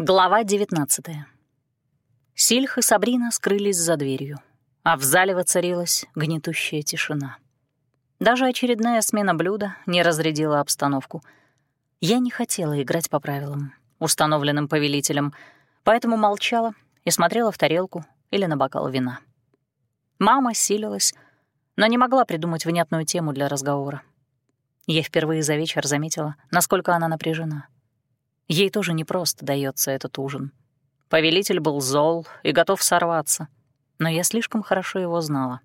Глава 19 Сильх и Сабрина скрылись за дверью, а в зале воцарилась гнетущая тишина. Даже очередная смена блюда не разрядила обстановку. Я не хотела играть по правилам, установленным повелителем, поэтому молчала и смотрела в тарелку или на бокал вина. Мама силилась, но не могла придумать внятную тему для разговора. Я впервые за вечер заметила, насколько она напряжена — Ей тоже непросто дается этот ужин. Повелитель был зол и готов сорваться, но я слишком хорошо его знала.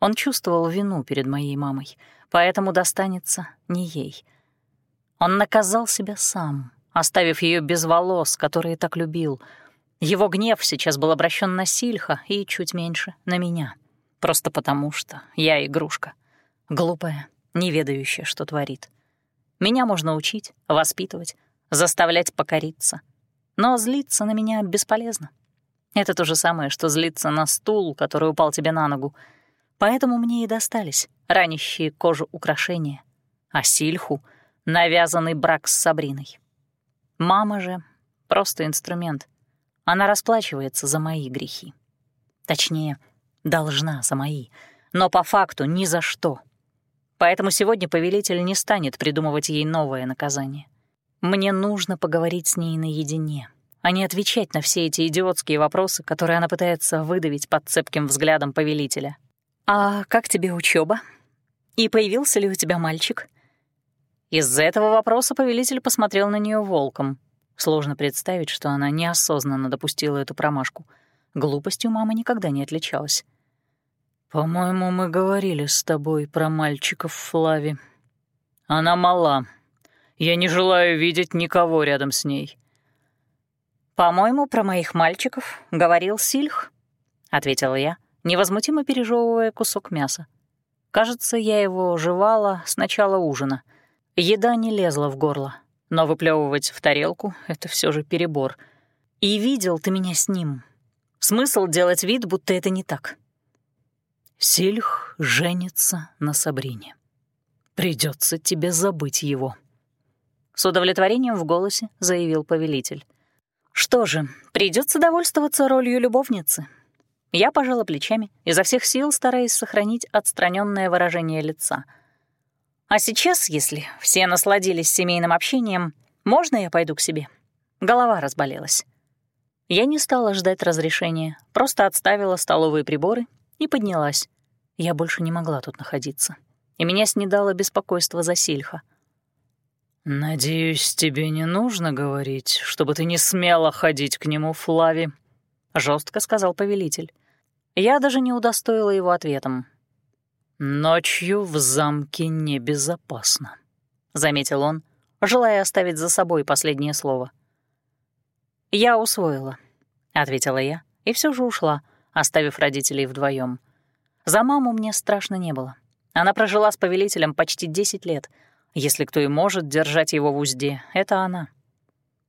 Он чувствовал вину перед моей мамой, поэтому достанется не ей. Он наказал себя сам, оставив ее без волос, которые так любил. Его гнев сейчас был обращен на Сильха и чуть меньше — на меня. Просто потому, что я игрушка. Глупая, не ведающая, что творит. Меня можно учить, воспитывать, заставлять покориться. Но злиться на меня бесполезно. Это то же самое, что злиться на стул, который упал тебе на ногу. Поэтому мне и достались ранящие кожу украшения, а Сильху — навязанный брак с Сабриной. Мама же — просто инструмент. Она расплачивается за мои грехи. Точнее, должна за мои, но по факту ни за что. Поэтому сегодня повелитель не станет придумывать ей новое наказание. Мне нужно поговорить с ней наедине, а не отвечать на все эти идиотские вопросы, которые она пытается выдавить под цепким взглядом повелителя. «А как тебе учеба? И появился ли у тебя мальчик?» Из-за этого вопроса повелитель посмотрел на нее волком. Сложно представить, что она неосознанно допустила эту промашку. Глупостью мама никогда не отличалась. «По-моему, мы говорили с тобой про мальчиков в Флаве. Она мала, я не желаю видеть никого рядом с ней». «По-моему, про моих мальчиков говорил Сильх», — ответила я, невозмутимо пережевывая кусок мяса. Кажется, я его жевала с начала ужина. Еда не лезла в горло, но выплевывать в тарелку — это все же перебор. И видел ты меня с ним. Смысл делать вид, будто это не так. Сильх женится на Сабрине. Придется тебе забыть его. С удовлетворением в голосе заявил повелитель. «Что же, придется довольствоваться ролью любовницы». Я пожала плечами, изо всех сил стараясь сохранить отстраненное выражение лица. «А сейчас, если все насладились семейным общением, можно я пойду к себе?» Голова разболелась. Я не стала ждать разрешения, просто отставила столовые приборы и поднялась. Я больше не могла тут находиться. И меня снедало беспокойство за Сильха. «Надеюсь, тебе не нужно говорить, чтобы ты не смела ходить к нему, Флави», — жестко сказал повелитель. Я даже не удостоила его ответом. «Ночью в замке небезопасно», — заметил он, желая оставить за собой последнее слово. «Я усвоила», — ответила я, и все же ушла, оставив родителей вдвоем. За маму мне страшно не было. Она прожила с повелителем почти 10 лет — если кто и может держать его в узде, это она.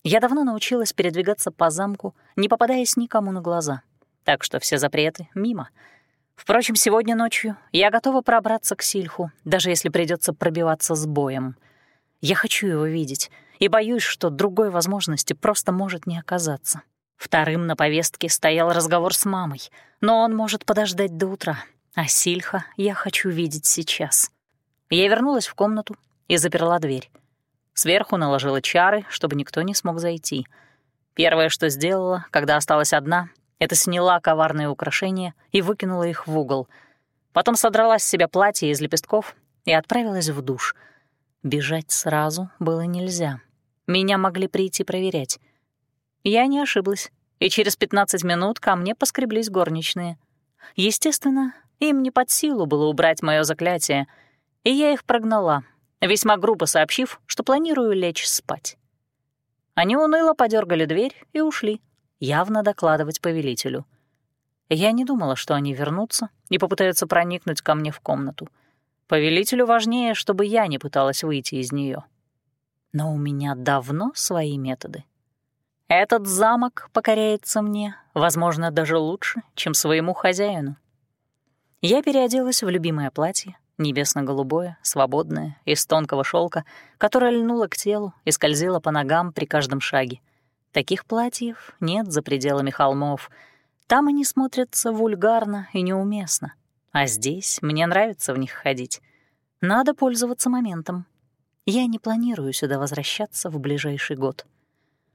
Я давно научилась передвигаться по замку, не попадаясь никому на глаза. Так что все запреты мимо. Впрочем, сегодня ночью я готова пробраться к Сильху, даже если придется пробиваться с боем. Я хочу его видеть и боюсь, что другой возможности просто может не оказаться. Вторым на повестке стоял разговор с мамой, но он может подождать до утра, а Сильха я хочу видеть сейчас. Я вернулась в комнату и заперла дверь. Сверху наложила чары, чтобы никто не смог зайти. Первое, что сделала, когда осталась одна, это сняла коварные украшения и выкинула их в угол. Потом содрала с себя платье из лепестков и отправилась в душ. Бежать сразу было нельзя. Меня могли прийти проверять. Я не ошиблась, и через 15 минут ко мне поскреблись горничные. Естественно, им не под силу было убрать мое заклятие, и я их прогнала, весьма грубо сообщив, что планирую лечь спать. Они уныло подергали дверь и ушли, явно докладывать повелителю. Я не думала, что они вернутся и попытаются проникнуть ко мне в комнату. Повелителю важнее, чтобы я не пыталась выйти из нее. Но у меня давно свои методы. Этот замок покоряется мне, возможно, даже лучше, чем своему хозяину. Я переоделась в любимое платье, небесно-голубое, свободное, из тонкого шелка, которое льнуло к телу и скользило по ногам при каждом шаге. Таких платьев нет за пределами холмов. Там они смотрятся вульгарно и неуместно. А здесь мне нравится в них ходить. Надо пользоваться моментом. Я не планирую сюда возвращаться в ближайший год.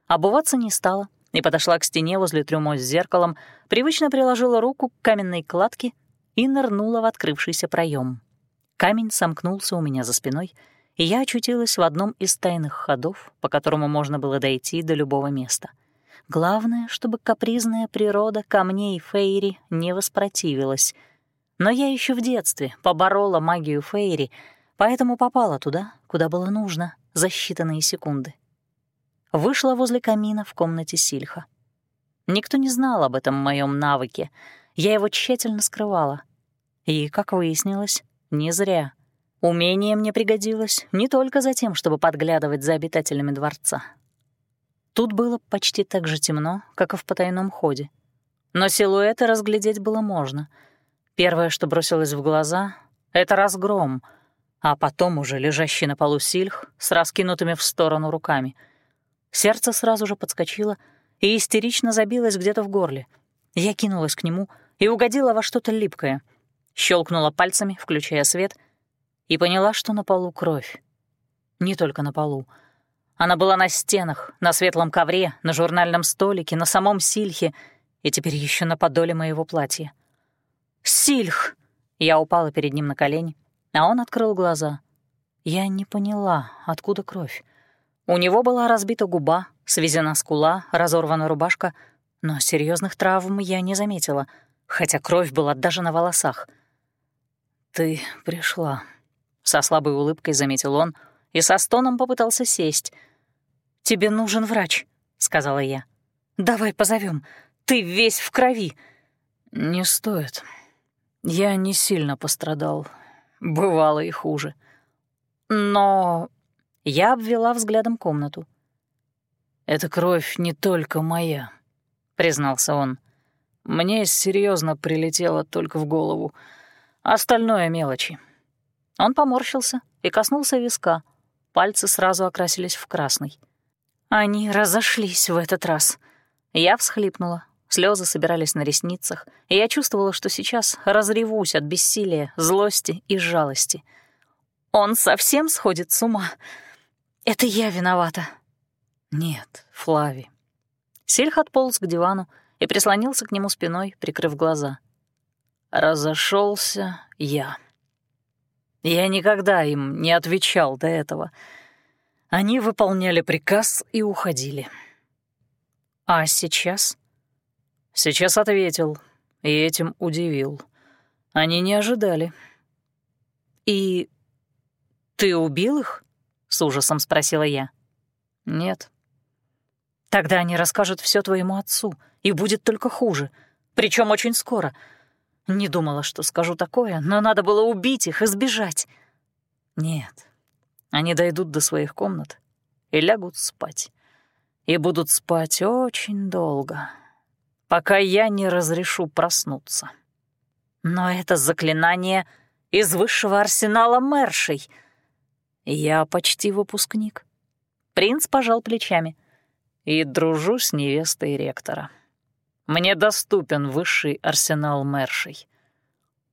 Обуваться не стала и подошла к стене возле трюмо с зеркалом, привычно приложила руку к каменной кладке и нырнула в открывшийся проем. Камень сомкнулся у меня за спиной, и я очутилась в одном из тайных ходов, по которому можно было дойти до любого места. Главное, чтобы капризная природа камней Фейри не воспротивилась. Но я еще в детстве поборола магию Фейри, поэтому попала туда, куда было нужно, за считанные секунды. Вышла возле камина в комнате Сильха. Никто не знал об этом моем навыке. Я его тщательно скрывала. И, как выяснилось, не зря. Умение мне пригодилось не только за тем, чтобы подглядывать за обитателями дворца. Тут было почти так же темно, как и в потайном ходе. Но силуэты разглядеть было можно. Первое, что бросилось в глаза — это разгром, а потом уже лежащий на полу сильх с раскинутыми в сторону руками. Сердце сразу же подскочило и истерично забилось где-то в горле. Я кинулась к нему и угодила во что-то липкое — щелкнула пальцами, включая свет, и поняла, что на полу кровь. Не только на полу. Она была на стенах, на светлом ковре, на журнальном столике, на самом сильхе и теперь еще на подоле моего платья. «Сильх!» Я упала перед ним на колени, а он открыл глаза. Я не поняла, откуда кровь. У него была разбита губа, свезена скула, разорвана рубашка, но серьезных травм я не заметила, хотя кровь была даже на волосах — «Ты пришла», — со слабой улыбкой заметил он и со стоном попытался сесть. «Тебе нужен врач», — сказала я. «Давай позовем. Ты весь в крови». «Не стоит. Я не сильно пострадал. Бывало и хуже». «Но...» Я обвела взглядом комнату. «Эта кровь не только моя», — признался он. «Мне серьезно прилетело только в голову. Остальное мелочи. Он поморщился и коснулся виска. Пальцы сразу окрасились в красный. Они разошлись в этот раз. Я всхлипнула. Слезы собирались на ресницах, и я чувствовала, что сейчас разревусь от бессилия, злости и жалости. Он совсем сходит с ума. Это я виновата. Нет, Флави. Сильх отполз к дивану и прислонился к нему спиной, прикрыв глаза разошелся я. Я никогда им не отвечал до этого. Они выполняли приказ и уходили. А сейчас? Сейчас ответил и этим удивил. Они не ожидали. «И ты убил их?» — с ужасом спросила я. «Нет». «Тогда они расскажут все твоему отцу, и будет только хуже, причем очень скоро», не думала, что скажу такое, но надо было убить их и сбежать. Нет, они дойдут до своих комнат и лягут спать. И будут спать очень долго, пока я не разрешу проснуться. Но это заклинание из высшего арсенала Мэршей. Я почти выпускник. Принц пожал плечами. И дружу с невестой ректора. Мне доступен высший арсенал Мэршей».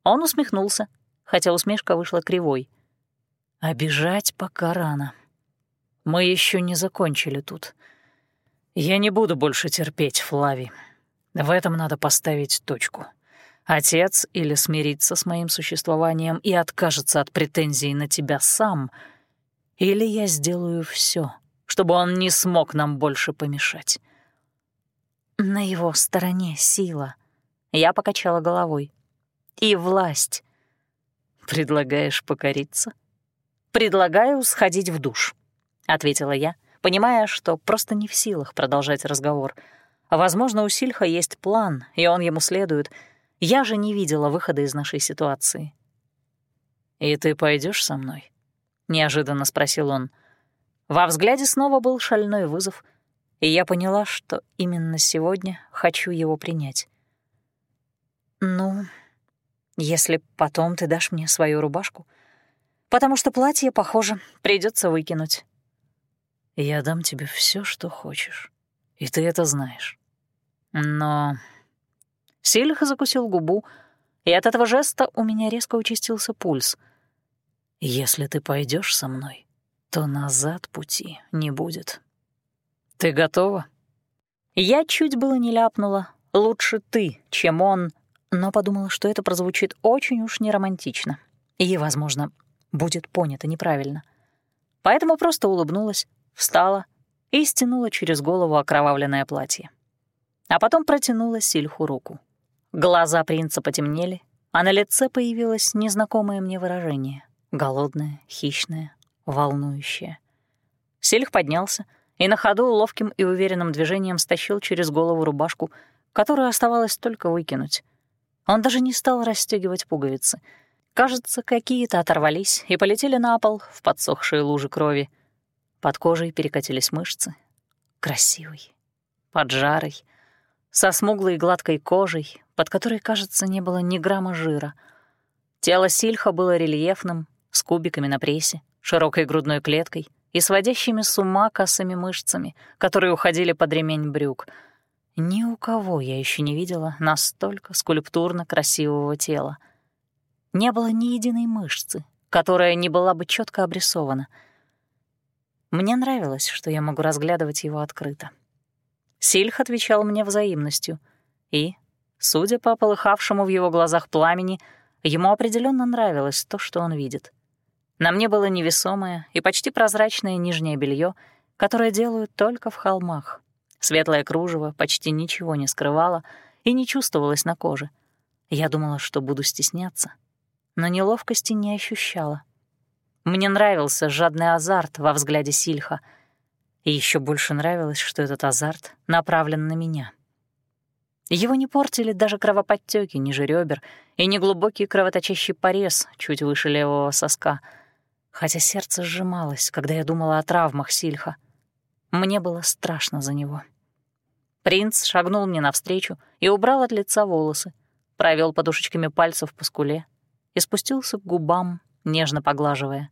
Он усмехнулся, хотя усмешка вышла кривой. «Обижать пока рано. Мы еще не закончили тут. Я не буду больше терпеть, Флави. В этом надо поставить точку. Отец или смирится с моим существованием и откажется от претензий на тебя сам, или я сделаю все, чтобы он не смог нам больше помешать». На его стороне сила. Я покачала головой. И власть. Предлагаешь покориться? Предлагаю сходить в душ, ответила я, понимая, что просто не в силах продолжать разговор. Возможно, у Сильха есть план, и он ему следует. Я же не видела выхода из нашей ситуации. «И ты пойдешь со мной?» — неожиданно спросил он. Во взгляде снова был шальной вызов, и я поняла, что именно сегодня хочу его принять. «Ну, если потом ты дашь мне свою рубашку, потому что платье, похоже, придется выкинуть». «Я дам тебе все, что хочешь, И ты это знаешь. Но... Сильха закусил губу, и от этого жеста у меня резко участился пульс. Если ты пойдешь со мной, то назад пути не будет. Ты готова? Я чуть было не ляпнула. Лучше ты, чем он, но подумала, что это прозвучит очень уж неромантично и, возможно, будет понято неправильно. Поэтому просто улыбнулась, встала и стянула через голову окровавленное платье. А потом протянула Сильху руку. Глаза принца потемнели, а на лице появилось незнакомое мне выражение — голодное, хищное, волнующее. Сильх поднялся и на ходу ловким и уверенным движением стащил через голову рубашку, которую оставалось только выкинуть. Он даже не стал расстегивать пуговицы — Кажется, какие-то оторвались и полетели на пол в подсохшие лужи крови. Под кожей перекатились мышцы. Красивый, поджарый, со смуглой гладкой кожей, под которой, кажется, не было ни грамма жира. Тело Сильха было рельефным, с кубиками на прессе, широкой грудной клеткой и сводящими с ума косыми мышцами, которые уходили под ремень брюк. Ни у кого я еще не видела настолько скульптурно красивого тела — не было ни единой мышцы, которая не была бы четко обрисована. Мне нравилось, что я могу разглядывать его открыто. Сильх отвечал мне взаимностью, и, судя по полыхавшему в его глазах пламени, ему определенно нравилось то, что он видит. На мне было невесомое и почти прозрачное нижнее белье, которое делают только в холмах. Светлое кружево почти ничего не скрывало и не чувствовалось на коже. Я думала, что буду стесняться, но неловкости не ощущала. Мне нравился жадный азарт во взгляде Сильха, и еще больше нравилось, что этот азарт направлен на меня. Его не портили даже кровоподтёки ниже ребер и неглубокий кровоточащий порез чуть выше левого соска, хотя сердце сжималось, когда я думала о травмах Сильха. Мне было страшно за него. Принц шагнул мне навстречу и убрал от лица волосы, провел подушечками пальцев по скуле, и спустился к губам, нежно поглаживая.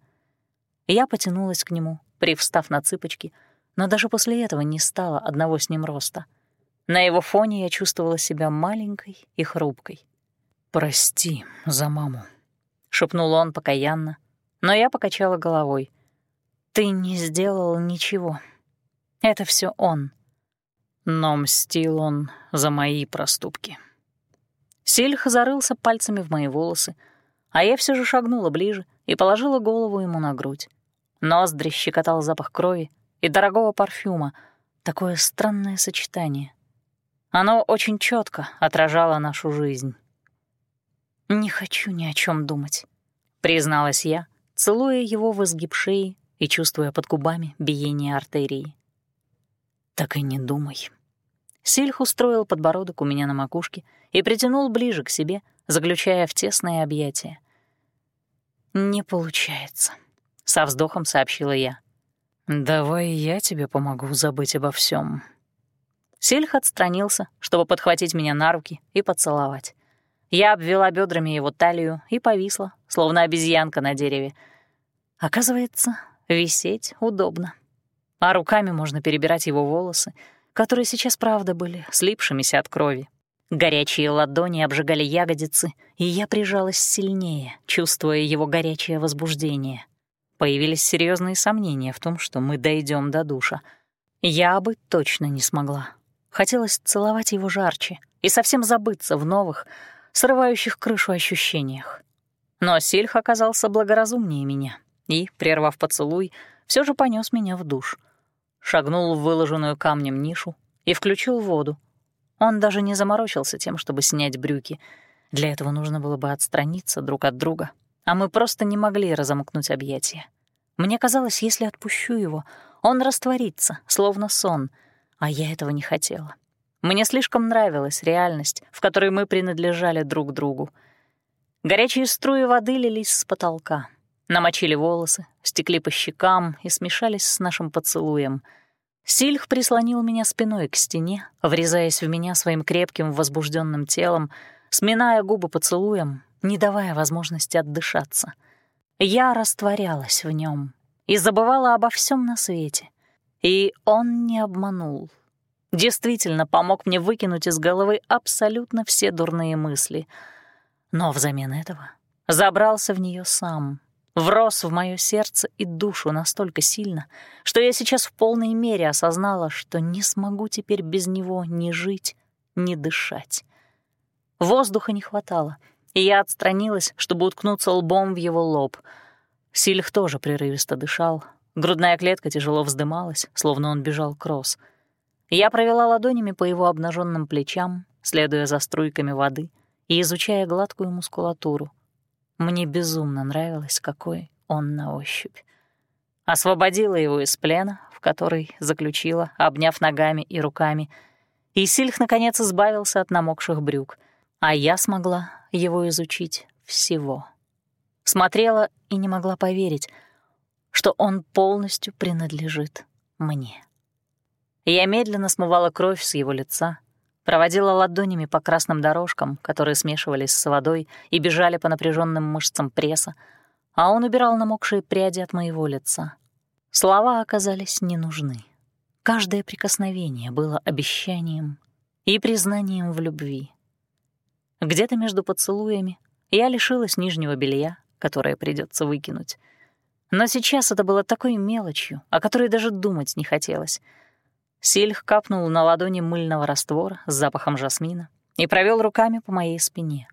Я потянулась к нему, привстав на цыпочки, но даже после этого не стало одного с ним роста. На его фоне я чувствовала себя маленькой и хрупкой. «Прости за маму», — шепнул он покаянно, но я покачала головой. «Ты не сделал ничего. Это все он». Но мстил он за мои проступки. Сильх зарылся пальцами в мои волосы, а я все же шагнула ближе и положила голову ему на грудь. Ноздри щекотал запах крови и дорогого парфюма, такое странное сочетание. Оно очень четко отражало нашу жизнь. «Не хочу ни о чем думать», — призналась я, целуя его в изгиб шеи и чувствуя под губами биение артерии. «Так и не думай». Сильх устроил подбородок у меня на макушке и притянул ближе к себе, заключая в тесное объятие. «Не получается», — со вздохом сообщила я. «Давай я тебе помогу забыть обо всем. Сельх отстранился, чтобы подхватить меня на руки и поцеловать. Я обвела бедрами его талию и повисла, словно обезьянка на дереве. Оказывается, висеть удобно. А руками можно перебирать его волосы, которые сейчас, правда, были слипшимися от крови. Горячие ладони обжигали ягодицы, и я прижалась сильнее, чувствуя его горячее возбуждение. Появились серьезные сомнения в том, что мы дойдем до душа. Я бы точно не смогла. Хотелось целовать его жарче и совсем забыться в новых, срывающих крышу ощущениях. Но Сильх оказался благоразумнее меня и, прервав поцелуй, все же понес меня в душ. Шагнул в выложенную камнем нишу и включил воду, он даже не заморочился тем, чтобы снять брюки. Для этого нужно было бы отстраниться друг от друга, а мы просто не могли разомкнуть объятия. Мне казалось, если отпущу его, он растворится, словно сон, а я этого не хотела. Мне слишком нравилась реальность, в которой мы принадлежали друг другу. Горячие струи воды лились с потолка, намочили волосы, стекли по щекам и смешались с нашим поцелуем — Сильх прислонил меня спиной к стене, врезаясь в меня своим крепким возбужденным телом, сминая губы поцелуем, не давая возможности отдышаться. Я растворялась в нем и забывала обо всем на свете. И он не обманул. действительно помог мне выкинуть из головы абсолютно все дурные мысли. Но взамен этого забрался в нее сам, врос в мое сердце и душу настолько сильно, что я сейчас в полной мере осознала, что не смогу теперь без него ни жить, ни дышать. Воздуха не хватало, и я отстранилась, чтобы уткнуться лбом в его лоб. Сильх тоже прерывисто дышал, грудная клетка тяжело вздымалась, словно он бежал кросс. Я провела ладонями по его обнаженным плечам, следуя за струйками воды и изучая гладкую мускулатуру — мне безумно нравилось, какой он на ощупь. Освободила его из плена, в который заключила, обняв ногами и руками, и Сильх, наконец, избавился от намокших брюк, а я смогла его изучить всего. Смотрела и не могла поверить, что он полностью принадлежит мне. Я медленно смывала кровь с его лица, проводила ладонями по красным дорожкам, которые смешивались с водой и бежали по напряженным мышцам пресса, а он убирал намокшие пряди от моего лица. Слова оказались не нужны. Каждое прикосновение было обещанием и признанием в любви. Где-то между поцелуями я лишилась нижнего белья, которое придется выкинуть. Но сейчас это было такой мелочью, о которой даже думать не хотелось — Сильх капнул на ладони мыльного раствора с запахом жасмина и провел руками по моей спине.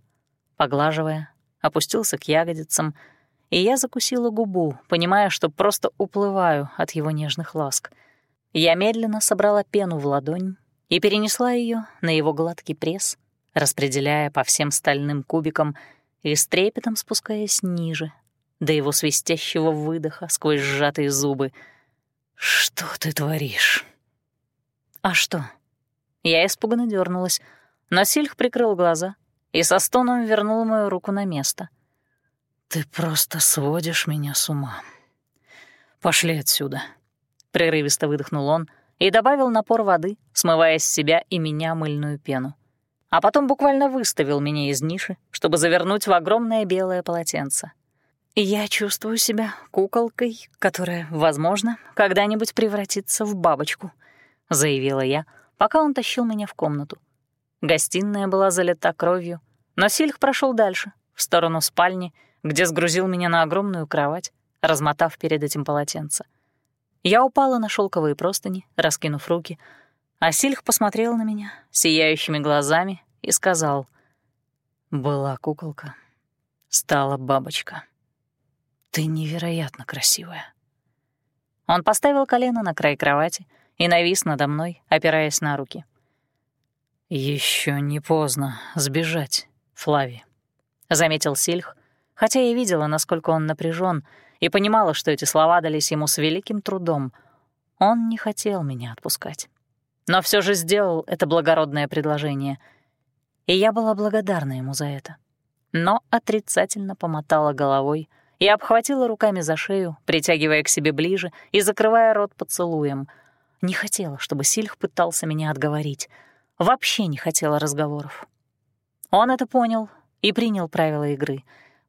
Поглаживая, опустился к ягодицам, и я закусила губу, понимая, что просто уплываю от его нежных ласк. Я медленно собрала пену в ладонь и перенесла ее на его гладкий пресс, распределяя по всем стальным кубикам и с трепетом спускаясь ниже, до его свистящего выдоха сквозь сжатые зубы. «Что ты творишь?» «А что?» Я испуганно дернулась, но Сильх прикрыл глаза и со стоном вернул мою руку на место. «Ты просто сводишь меня с ума. Пошли отсюда», — прерывисто выдохнул он и добавил напор воды, смывая с себя и меня мыльную пену. А потом буквально выставил меня из ниши, чтобы завернуть в огромное белое полотенце. Я чувствую себя куколкой, которая, возможно, когда-нибудь превратится в бабочку —— заявила я, пока он тащил меня в комнату. Гостиная была залита кровью, но Сильх прошел дальше, в сторону спальни, где сгрузил меня на огромную кровать, размотав перед этим полотенце. Я упала на шелковые простыни, раскинув руки, а Сильх посмотрел на меня сияющими глазами и сказал, «Была куколка, стала бабочка. Ты невероятно красивая». Он поставил колено на край кровати — и навис надо мной, опираясь на руки. Еще не поздно сбежать, Флави», — заметил Сильх, хотя я видела, насколько он напряжен, и понимала, что эти слова дались ему с великим трудом. Он не хотел меня отпускать. Но все же сделал это благородное предложение, и я была благодарна ему за это. Но отрицательно помотала головой и обхватила руками за шею, притягивая к себе ближе и закрывая рот поцелуем — не хотела, чтобы Сильх пытался меня отговорить. Вообще не хотела разговоров. Он это понял и принял правила игры.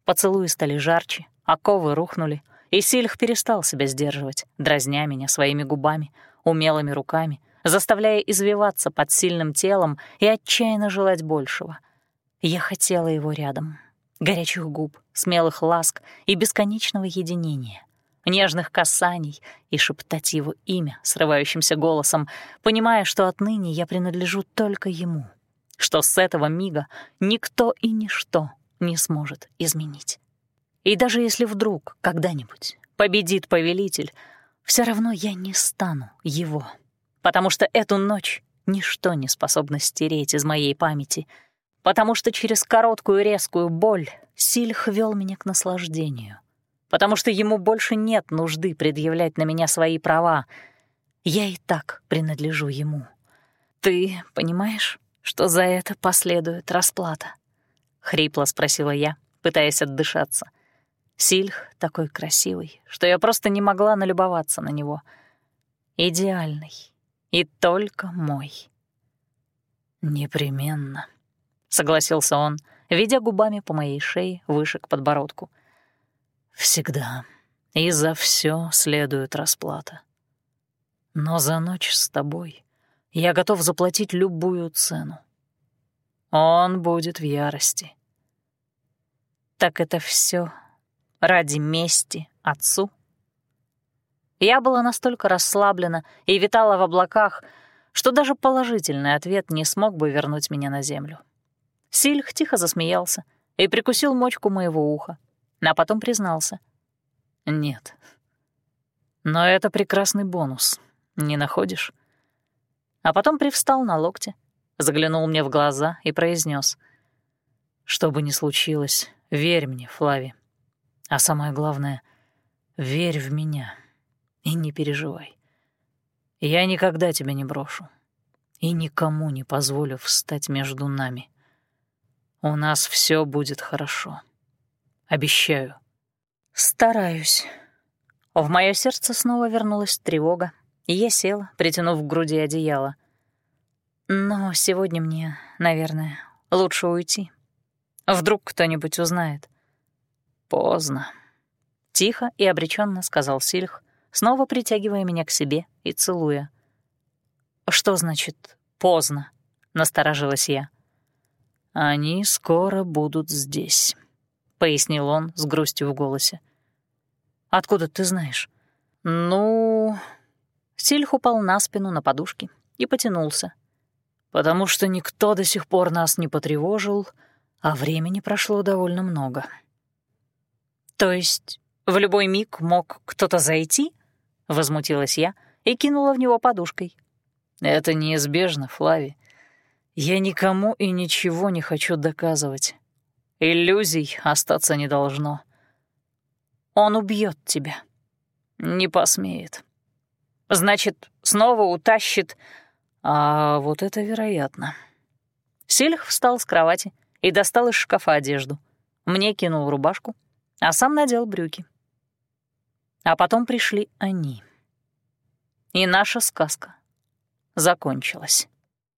Поцелуи стали жарче, оковы рухнули, и Сильх перестал себя сдерживать, дразня меня своими губами, умелыми руками, заставляя извиваться под сильным телом и отчаянно желать большего. Я хотела его рядом. Горячих губ, смелых ласк и бесконечного единения нежных касаний и шептать его имя срывающимся голосом, понимая, что отныне я принадлежу только ему, что с этого мига никто и ничто не сможет изменить. И даже если вдруг когда-нибудь победит повелитель, все равно я не стану его, потому что эту ночь ничто не способно стереть из моей памяти, потому что через короткую резкую боль Сильх вел меня к наслаждению — потому что ему больше нет нужды предъявлять на меня свои права. Я и так принадлежу ему. Ты понимаешь, что за это последует расплата? Хрипло спросила я, пытаясь отдышаться. Сильх такой красивый, что я просто не могла налюбоваться на него. Идеальный и только мой. «Непременно», — согласился он, ведя губами по моей шее выше к подбородку. Всегда. И за все следует расплата. Но за ночь с тобой Я готов заплатить любую цену. Он будет в ярости. Так это все ради мести отцу? Я была настолько расслаблена и витала в облаках, что даже положительный ответ не смог бы вернуть меня на землю. Сильх тихо засмеялся и прикусил мочку моего уха, а потом признался. «Нет. Но это прекрасный бонус, не находишь?» А потом привстал на локте, заглянул мне в глаза и произнес: «Что бы ни случилось, верь мне, Флави. А самое главное, верь в меня и не переживай. Я никогда тебя не брошу и никому не позволю встать между нами. У нас все будет хорошо. Обещаю. Стараюсь. В мое сердце снова вернулась тревога, и я села, притянув к груди одеяло. Но сегодня мне, наверное, лучше уйти. Вдруг кто-нибудь узнает. Поздно. Тихо и обреченно сказал Сильх, снова притягивая меня к себе и целуя. «Что значит «поздно»?» — насторожилась я. «Они скоро будут здесь», — пояснил он с грустью в голосе. «Откуда ты знаешь?» «Ну...» Сильх упал на спину на подушке и потянулся. «Потому что никто до сих пор нас не потревожил, а времени прошло довольно много». «То есть в любой миг мог кто-то зайти?» — возмутилась я и кинула в него подушкой. «Это неизбежно, Флави. Я никому и ничего не хочу доказывать. Иллюзий остаться не должно. Он убьет тебя. Не посмеет. Значит, снова утащит... А вот это вероятно. Сельх встал с кровати и достал из шкафа одежду. Мне кинул рубашку, а сам надел брюки. А потом пришли они. И наша сказка закончилась.